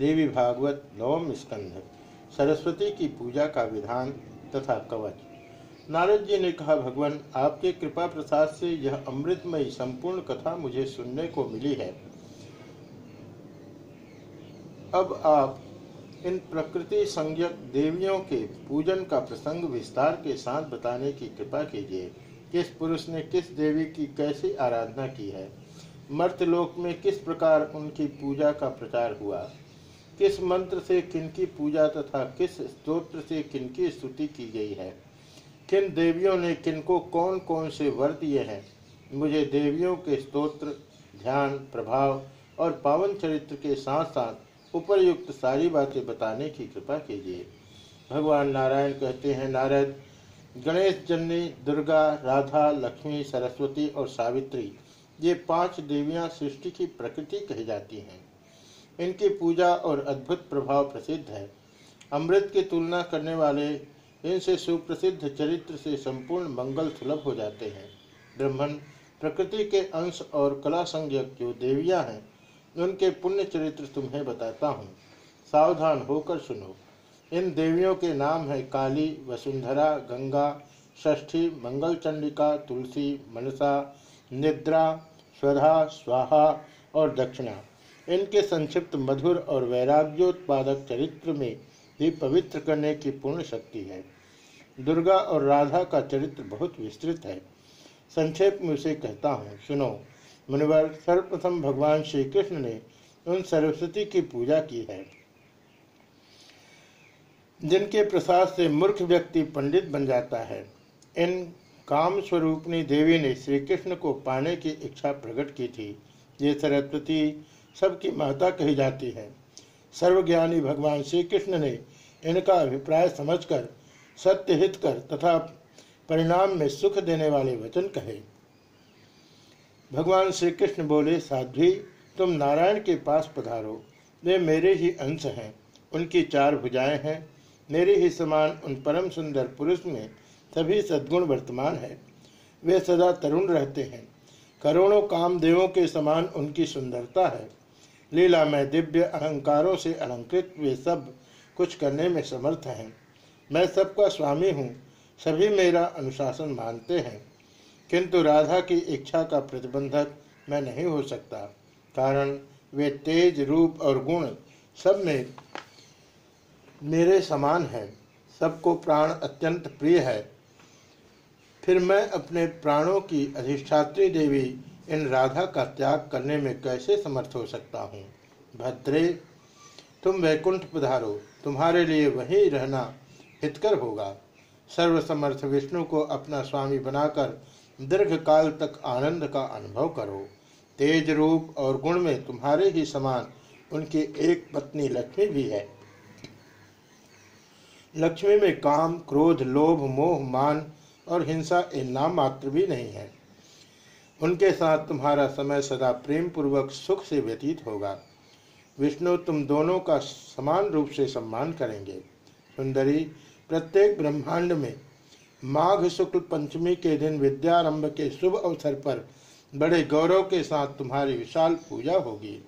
देवी भागवत नवम स्कंध, सरस्वती की पूजा का विधान तथा कवच। नारद जी ने कहा, भगवान, आपके कृपा प्रसाद से यह अमृतमयी संपूर्ण कथा मुझे सुनने को मिली है। अब आप इन प्रकृति संज्ञक देवियों के पूजन का प्रसंग विस्तार के साथ बताने की कृपा कीजिए किस पुरुष ने किस देवी की कैसी आराधना की है। मर्तलोक में किस प्रकार उनकी पूजा का प्रचार हुआ? किस मंत्र से किनकी पूजा तथा किस स्तोत्र से किनकी स्तुति की गई है? किन देवियों ने किनको कौन कौन से वर दिए हैं? मुझे देवियों के स्तोत्र, ध्यान, प्रभाव और पावन चरित्र के साथ साथ उपरयुक्त सारी बातें बताने की कृपा कीजिए। भगवान नारायण कहते हैं, नारद, गणेश, जननी, दुर्गा, राधा, लक्ष्मी, सरस्वती और सावित्री, ये पाँच देवियाँ सृष्टि की प्रकृति कही जाती हैं। इनकी पूजा और अद्भुत प्रभाव प्रसिद्ध है। अमृत की तुलना करने वाले इनसे सुप्रसिद्ध चरित्र से संपूर्ण मंगल सुलभ हो जाते हैं। ब्रह्मण प्रकृति के अंश और कला संज्ञक जो देवियाँ हैं, उनके पुण्य चरित्र तुम्हें बताता हूँ। सावधान होकर सुनो। इन देवियों के नाम हैं काली, वसुंधरा, गंगा, षष्ठी, मंगल चंडिका, तुलसी, मनसा, निद्रा, स्वधा, स्वाहा और दक्षिणा। इनके संक्षिप्त मधुर और वैराग्योत्पादक चरित्र में भी पवित्र करने की पूर्ण शक्ति है। दुर्गा और राधा का चरित्र बहुत विस्तृत है। संक्षेप में उसे कहता हूँ, सुनो। मुनिवर, सर्वप्रथम भगवान श्री कृष्ण ने उन सरस्वती की पूजा की है। जिनके प्रसाद से मूर्ख व्यक्ति पंडित बन जाता है। इन काम स्वरूपनी देवी ने श्री कृष्ण को पाने की इच्छा प्रकट की थी। ये सरस्वती सबकी महता कही जाती है। सर्वज्ञानी भगवान श्री कृष्ण ने इनका अभिप्राय समझकर सत्य हित कर तथा परिणाम में सुख देने वाले वचन कहे। भगवान श्री कृष्ण बोले, साध्वी, तुम नारायण के पास पधारो। वे मेरे ही अंश हैं, उनकी चार भुजाएँ हैं। मेरे ही समान उन परम सुंदर पुरुष में सभी सद्गुण वर्तमान है। वे सदा तरुण रहते हैं। करोड़ों कामदेवों के समान उनकी सुंदरता है। लीला में दिव्य अहंकारों से अलंकृत वे सब कुछ करने में समर्थ हैं। मैं सबका स्वामी हूँ, सभी मेरा अनुशासन मानते हैं। किंतु राधा की इच्छा का प्रतिबंधक मैं नहीं हो सकता, कारण वे तेज रूप और गुण सब में मेरे समान है। सबको प्राण अत्यंत प्रिय है। फिर मैं अपने प्राणों की अधिष्ठात्री देवी इन राधा का त्याग करने में कैसे समर्थ हो सकता हूँ? भद्रे, तुम वैकुंठ पधारो, तुम्हारे लिए वहीं रहना हितकर होगा। सर्वसमर्थ विष्णु को अपना स्वामी बनाकर दीर्घ काल तक आनंद का अनुभव करो। तेज रूप और गुण में तुम्हारे ही समान उनकी एक पत्नी लक्ष्मी भी है। लक्ष्मी में काम, क्रोध, लोभ, मोह, मान और हिंसा इन नाम मात्र भी नहीं है। उनके साथ तुम्हारा समय सदा प्रेम पूर्वक सुख से व्यतीत होगा। विष्णु, तुम दोनों का समान रूप से सम्मान करेंगे। सुंदरी, प्रत्येक ब्रह्मांड में माघ शुक्ल पंचमी के दिन विद्यारंभ के शुभ अवसर पर बड़े गौरव के साथ तुम्हारी विशाल पूजा होगी।